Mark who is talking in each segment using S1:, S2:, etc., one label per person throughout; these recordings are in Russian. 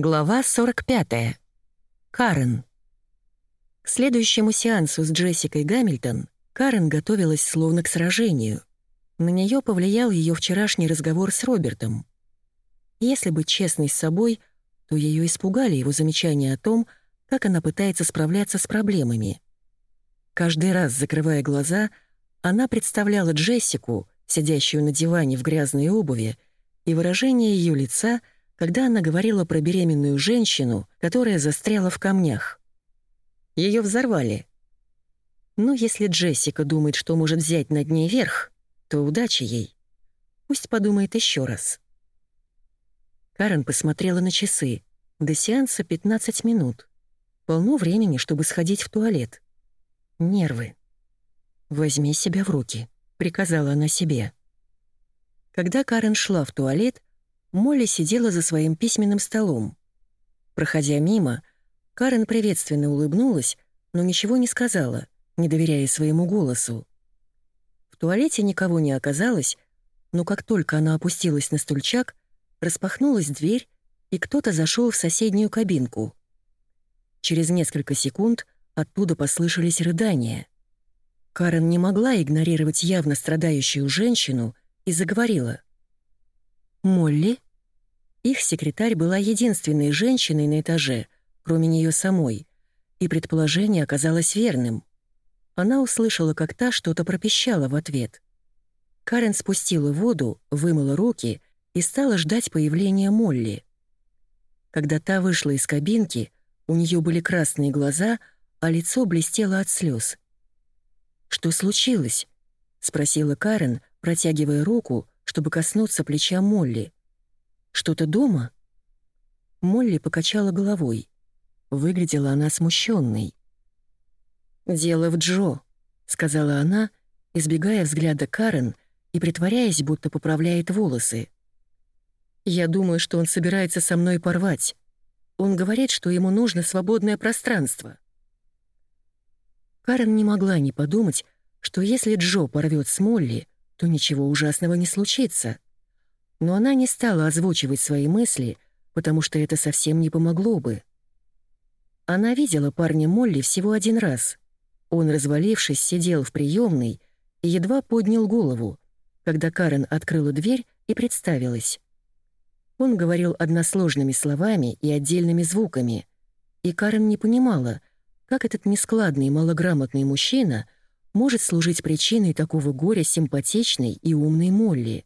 S1: Глава 45. Карен. К следующему сеансу с Джессикой Гамильтон Карен готовилась словно к сражению. На нее повлиял ее вчерашний разговор с Робертом. Если быть честной с собой, то ее испугали его замечания о том, как она пытается справляться с проблемами. Каждый раз, закрывая глаза, она представляла Джессику, сидящую на диване в грязной обуви, и выражение ее лица — когда она говорила про беременную женщину, которая застряла в камнях. Ее взорвали. Но если Джессика думает, что может взять над ней верх, то удачи ей. Пусть подумает еще раз. Карен посмотрела на часы. До сеанса 15 минут. Полно времени, чтобы сходить в туалет. Нервы. «Возьми себя в руки», — приказала она себе. Когда Карен шла в туалет, Молли сидела за своим письменным столом. Проходя мимо, Карен приветственно улыбнулась, но ничего не сказала, не доверяя своему голосу. В туалете никого не оказалось, но как только она опустилась на стульчак, распахнулась дверь, и кто-то зашел в соседнюю кабинку. Через несколько секунд оттуда послышались рыдания. Карен не могла игнорировать явно страдающую женщину и заговорила — Молли? Их секретарь была единственной женщиной на этаже, кроме нее самой, и предположение оказалось верным. Она услышала, как та что-то пропищала в ответ. Карен спустила воду, вымыла руки и стала ждать появления Молли. Когда та вышла из кабинки, у нее были красные глаза, а лицо блестело от слез. «Что случилось?» — спросила Карен, протягивая руку, чтобы коснуться плеча Молли. «Что-то дома?» Молли покачала головой. Выглядела она смущенной. «Дело в Джо», — сказала она, избегая взгляда Карен и притворяясь, будто поправляет волосы. «Я думаю, что он собирается со мной порвать. Он говорит, что ему нужно свободное пространство». Карен не могла не подумать, что если Джо порвет с Молли, то ничего ужасного не случится. Но она не стала озвучивать свои мысли, потому что это совсем не помогло бы. Она видела парня Молли всего один раз. Он, развалившись, сидел в приемной и едва поднял голову, когда Карен открыла дверь и представилась. Он говорил односложными словами и отдельными звуками, и Карен не понимала, как этот нескладный малограмотный мужчина — может служить причиной такого горя симпатичной и умной Молли.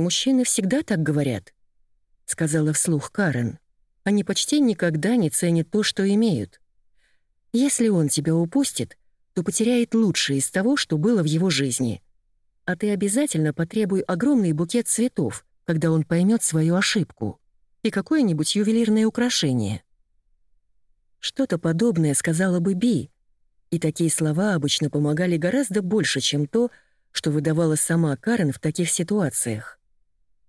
S1: «Мужчины всегда так говорят», — сказала вслух Карен. «Они почти никогда не ценят то, что имеют. Если он тебя упустит, то потеряет лучшее из того, что было в его жизни. А ты обязательно потребуй огромный букет цветов, когда он поймет свою ошибку, и какое-нибудь ювелирное украшение». Что-то подобное сказала бы Би, и такие слова обычно помогали гораздо больше, чем то, что выдавала сама Карен в таких ситуациях.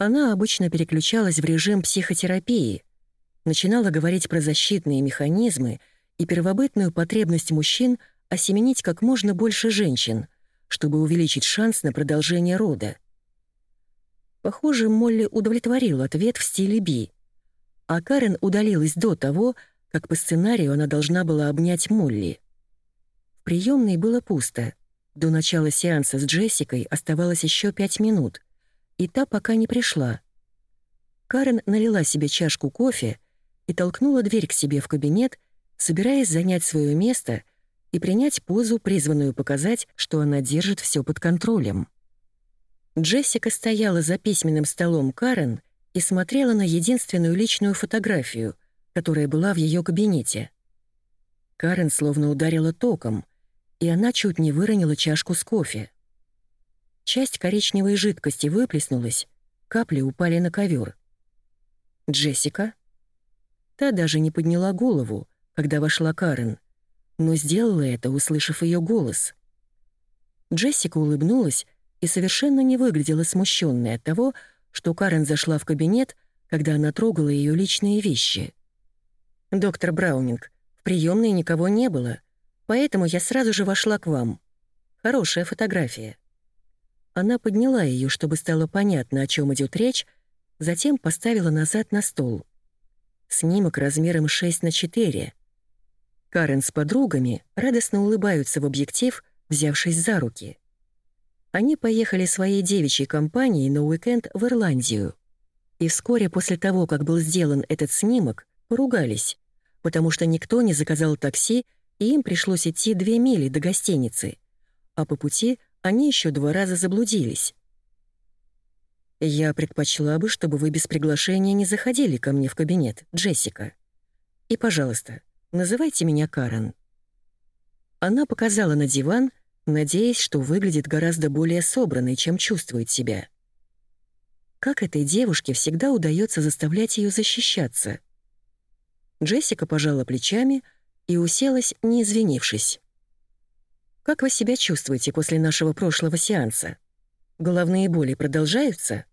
S1: Она обычно переключалась в режим психотерапии, начинала говорить про защитные механизмы и первобытную потребность мужчин осеменить как можно больше женщин, чтобы увеличить шанс на продолжение рода. Похоже, Молли удовлетворил ответ в стиле Би. А Карен удалилась до того, как по сценарию она должна была обнять Молли. В приемной было пусто. До начала сеанса с Джессикой оставалось еще пять минут, и та пока не пришла. Карен налила себе чашку кофе и толкнула дверь к себе в кабинет, собираясь занять свое место и принять позу, призванную показать, что она держит все под контролем. Джессика стояла за письменным столом Карен и смотрела на единственную личную фотографию, которая была в ее кабинете. Карен словно ударила током, и она чуть не выронила чашку с кофе. Часть коричневой жидкости выплеснулась, капли упали на ковер. «Джессика?» Та даже не подняла голову, когда вошла Карен, но сделала это, услышав ее голос. Джессика улыбнулась и совершенно не выглядела смущенной от того, что Карен зашла в кабинет, когда она трогала ее личные вещи. «Доктор Браунинг, в приемной никого не было», Поэтому я сразу же вошла к вам. Хорошая фотография». Она подняла ее, чтобы стало понятно, о чем идет речь, затем поставила назад на стол. Снимок размером 6 на 4. Карен с подругами радостно улыбаются в объектив, взявшись за руки. Они поехали своей девичьей компанией на уикенд в Ирландию. И вскоре после того, как был сделан этот снимок, поругались, потому что никто не заказал такси, и им пришлось идти две мили до гостиницы. А по пути они еще два раза заблудились. «Я предпочла бы, чтобы вы без приглашения не заходили ко мне в кабинет, Джессика. И, пожалуйста, называйте меня Карен». Она показала на диван, надеясь, что выглядит гораздо более собранной, чем чувствует себя. Как этой девушке всегда удается заставлять ее защищаться? Джессика пожала плечами и уселась, не извинившись. «Как вы себя чувствуете после нашего прошлого сеанса? Головные боли продолжаются?»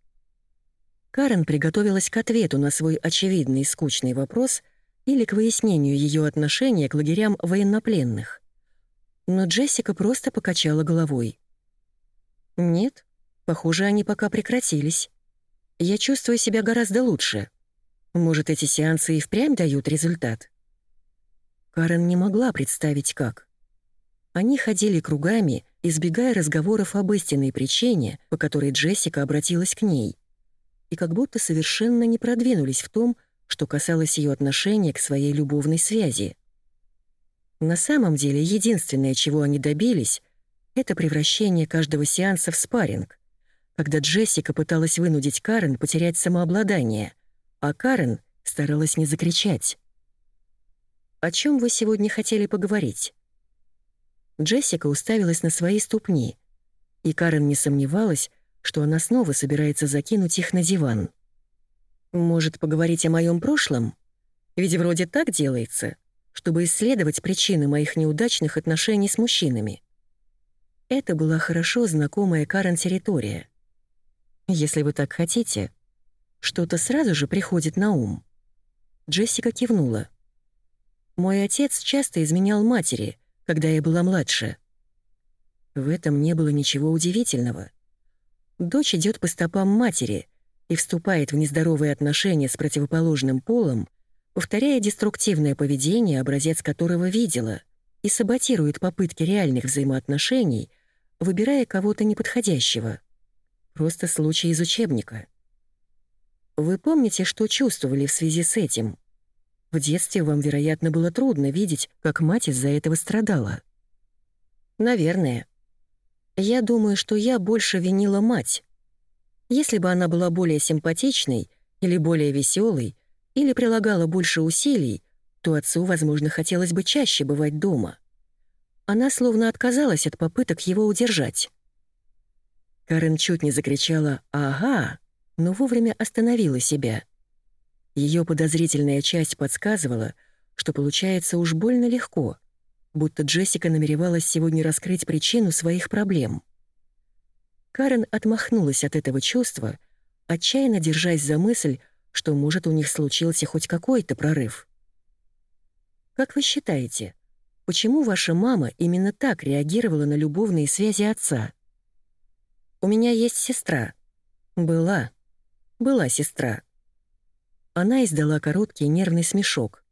S1: Карен приготовилась к ответу на свой очевидный и скучный вопрос или к выяснению ее отношения к лагерям военнопленных. Но Джессика просто покачала головой. «Нет, похоже, они пока прекратились. Я чувствую себя гораздо лучше. Может, эти сеансы и впрямь дают результат?» Карен не могла представить, как. Они ходили кругами, избегая разговоров об истинной причине, по которой Джессика обратилась к ней, и как будто совершенно не продвинулись в том, что касалось ее отношения к своей любовной связи. На самом деле, единственное, чего они добились, это превращение каждого сеанса в спарринг, когда Джессика пыталась вынудить Карен потерять самообладание, а Карен старалась не закричать. «О чем вы сегодня хотели поговорить?» Джессика уставилась на свои ступни, и Карен не сомневалась, что она снова собирается закинуть их на диван. «Может, поговорить о моем прошлом? Ведь вроде так делается», чтобы исследовать причины моих неудачных отношений с мужчинами. Это была хорошо знакомая Карен территория. Если вы так хотите, что-то сразу же приходит на ум. Джессика кивнула. Мой отец часто изменял матери, когда я была младше. В этом не было ничего удивительного. Дочь идет по стопам матери и вступает в нездоровые отношения с противоположным полом, повторяя деструктивное поведение, образец которого видела, и саботирует попытки реальных взаимоотношений, выбирая кого-то неподходящего. Просто случай из учебника. Вы помните, что чувствовали в связи с этим? В детстве вам, вероятно, было трудно видеть, как мать из-за этого страдала. Наверное. Я думаю, что я больше винила мать. Если бы она была более симпатичной или более веселой, или прилагала больше усилий, то отцу, возможно, хотелось бы чаще бывать дома. Она словно отказалась от попыток его удержать. Карен чуть не закричала «Ага!», но вовремя остановила себя. Ее подозрительная часть подсказывала, что получается уж больно легко, будто Джессика намеревалась сегодня раскрыть причину своих проблем. Карен отмахнулась от этого чувства, отчаянно держась за мысль, что, может, у них случился хоть какой-то прорыв. Как вы считаете, почему ваша мама именно так реагировала на любовные связи отца? У меня есть сестра. Была. Была сестра. Она издала короткий нервный смешок.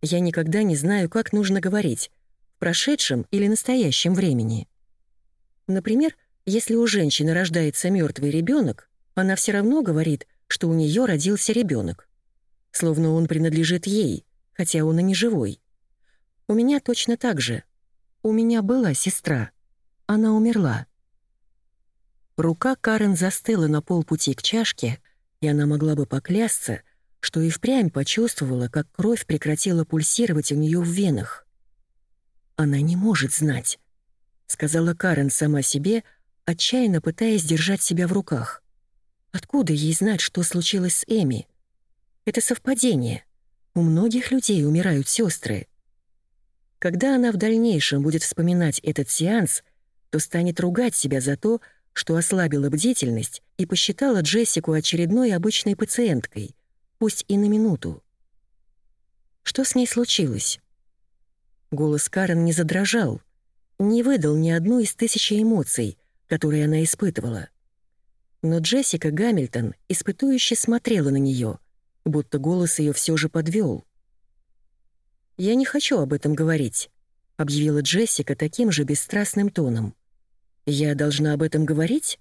S1: Я никогда не знаю, как нужно говорить, в прошедшем или настоящем времени. Например, если у женщины рождается мертвый ребенок, она все равно говорит, что у нее родился ребенок, словно он принадлежит ей, хотя он и не живой. У меня точно так же. У меня была сестра. Она умерла. Рука Карен застыла на полпути к чашке, и она могла бы поклясться, что и впрямь почувствовала, как кровь прекратила пульсировать у нее в венах. «Она не может знать», — сказала Карен сама себе, отчаянно пытаясь держать себя в руках. Откуда ей знать, что случилось с Эми? Это совпадение. У многих людей умирают сестры. Когда она в дальнейшем будет вспоминать этот сеанс, то станет ругать себя за то, что ослабила бдительность и посчитала Джессику очередной обычной пациенткой, пусть и на минуту. Что с ней случилось? Голос Карен не задрожал, не выдал ни одну из тысячи эмоций, которые она испытывала. Но Джессика Гамильтон испытующе смотрела на нее, будто голос ее все же подвел. «Я не хочу об этом говорить», — объявила Джессика таким же бесстрастным тоном. «Я должна об этом говорить?»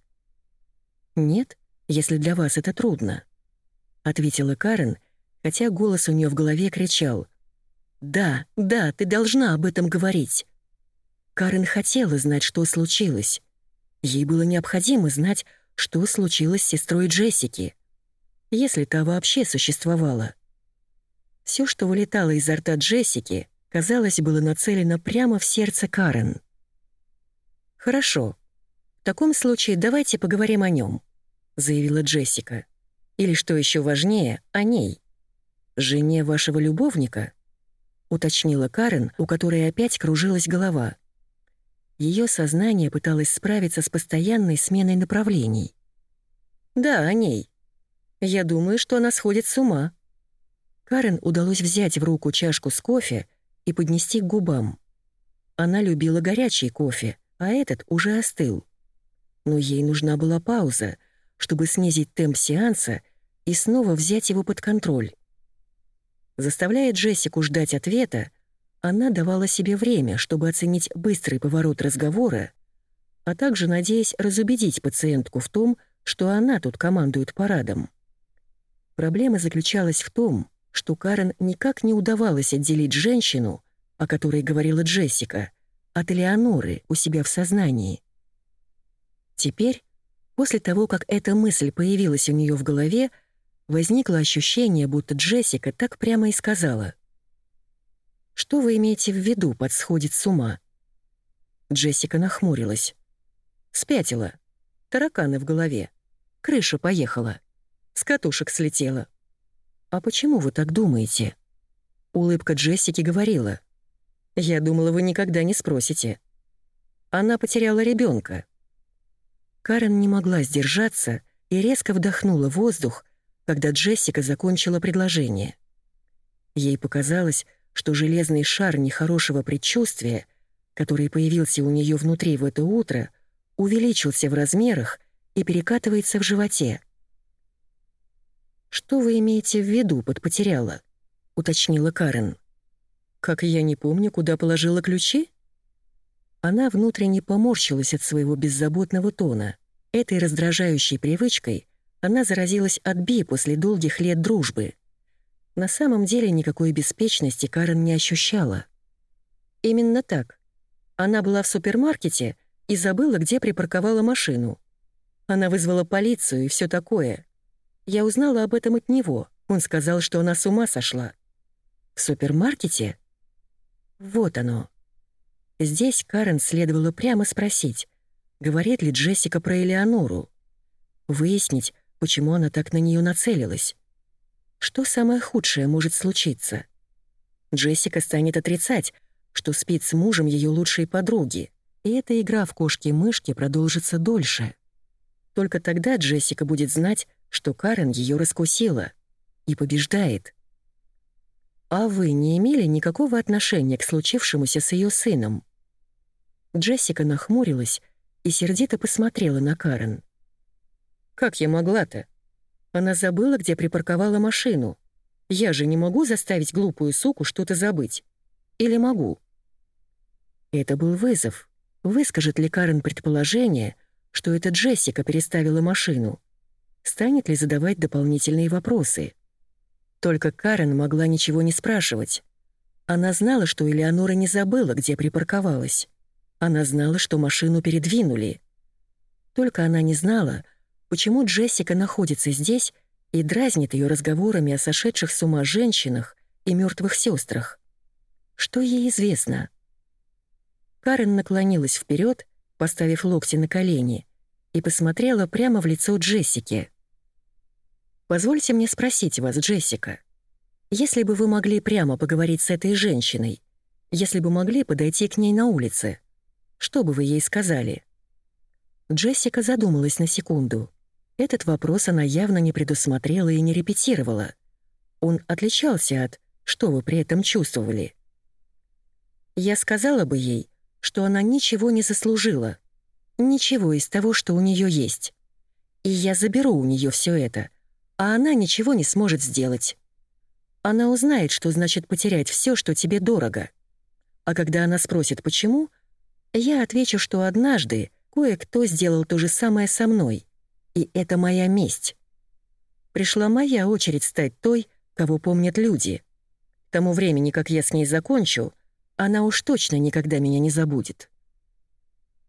S1: «Нет, если для вас это трудно», — ответила Карен, хотя голос у нее в голове кричал. «Да, да, ты должна об этом говорить». Карен хотела знать, что случилось. Ей было необходимо знать, что случилось с сестрой Джессики, если та вообще существовала. Все, что вылетало изо рта Джессики, казалось, было нацелено прямо в сердце Карен. «Хорошо. В таком случае давайте поговорим о нем, заявила Джессика. «Или, что еще важнее, о ней. Жене вашего любовника?» — уточнила Карен, у которой опять кружилась голова. Ее сознание пыталось справиться с постоянной сменой направлений. «Да, о ней. Я думаю, что она сходит с ума». Карен удалось взять в руку чашку с кофе и поднести к губам. Она любила горячий кофе, а этот уже остыл. Но ей нужна была пауза, чтобы снизить темп сеанса и снова взять его под контроль. Заставляя Джессику ждать ответа, она давала себе время, чтобы оценить быстрый поворот разговора, а также надеясь разубедить пациентку в том, что она тут командует парадом. Проблема заключалась в том, что Карен никак не удавалось отделить женщину, о которой говорила Джессика, от Элеоноры у себя в сознании. Теперь, после того, как эта мысль появилась у нее в голове, возникло ощущение, будто Джессика так прямо и сказала — что вы имеете в виду под «сходит с ума»?» Джессика нахмурилась. «Спятила. Тараканы в голове. Крыша поехала. С катушек слетела. А почему вы так думаете?» Улыбка Джессики говорила. «Я думала, вы никогда не спросите». Она потеряла ребенка. Карен не могла сдержаться и резко вдохнула воздух, когда Джессика закончила предложение. Ей показалось, что железный шар нехорошего предчувствия, который появился у нее внутри в это утро, увеличился в размерах и перекатывается в животе. «Что вы имеете в виду под «потеряла»?» — уточнила Карен. «Как я не помню, куда положила ключи?» Она внутренне поморщилась от своего беззаботного тона. Этой раздражающей привычкой она заразилась от Би после долгих лет дружбы — на самом деле никакой беспечности Карен не ощущала. Именно так. Она была в супермаркете и забыла, где припарковала машину. Она вызвала полицию и все такое. Я узнала об этом от него. Он сказал, что она с ума сошла. В супермаркете? Вот оно. Здесь Карен следовало прямо спросить, говорит ли Джессика про Элеонору. Выяснить, почему она так на нее нацелилась. Что самое худшее может случиться? Джессика станет отрицать, что спит с мужем ее лучшей подруги, и эта игра в кошки-мышки продолжится дольше. Только тогда Джессика будет знать, что Карен ее раскусила и побеждает. А вы не имели никакого отношения к случившемуся с ее сыном? Джессика нахмурилась и сердито посмотрела на Карен. «Как я могла-то? Она забыла, где припарковала машину. Я же не могу заставить глупую суку что-то забыть. Или могу? Это был вызов. Выскажет ли Карен предположение, что это Джессика переставила машину? Станет ли задавать дополнительные вопросы? Только Карен могла ничего не спрашивать. Она знала, что Элеонора не забыла, где припарковалась. Она знала, что машину передвинули. Только она не знала, почему Джессика находится здесь и дразнит ее разговорами о сошедших с ума женщинах и мертвых сестрах. Что ей известно? Карен наклонилась вперед, поставив локти на колени, и посмотрела прямо в лицо Джессики. «Позвольте мне спросить вас, Джессика, если бы вы могли прямо поговорить с этой женщиной, если бы могли подойти к ней на улице, что бы вы ей сказали?» Джессика задумалась на секунду. Этот вопрос она явно не предусмотрела и не репетировала. Он отличался от «что вы при этом чувствовали?». Я сказала бы ей, что она ничего не заслужила, ничего из того, что у нее есть. И я заберу у нее все это, а она ничего не сможет сделать. Она узнает, что значит потерять все, что тебе дорого. А когда она спросит, почему, я отвечу, что однажды кое-кто сделал то же самое со мной, и это моя месть. Пришла моя очередь стать той, кого помнят люди. К тому времени, как я с ней закончу, она уж точно никогда меня не забудет.